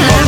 love.